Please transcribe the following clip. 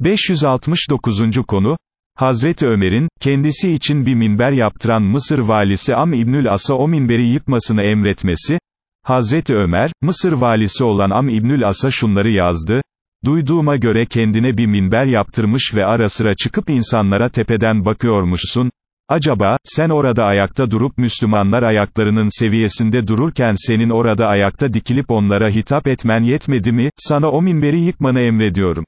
569. konu, Hazreti Ömer'in, kendisi için bir minber yaptıran Mısır valisi Am İbnül As'a o minberi yıkmasını emretmesi, Hazreti Ömer, Mısır valisi olan Am İbnül As'a şunları yazdı, Duyduğuma göre kendine bir minber yaptırmış ve ara sıra çıkıp insanlara tepeden bakıyormuşsun, acaba, sen orada ayakta durup Müslümanlar ayaklarının seviyesinde dururken senin orada ayakta dikilip onlara hitap etmen yetmedi mi, sana o minberi yıkmanı emrediyorum.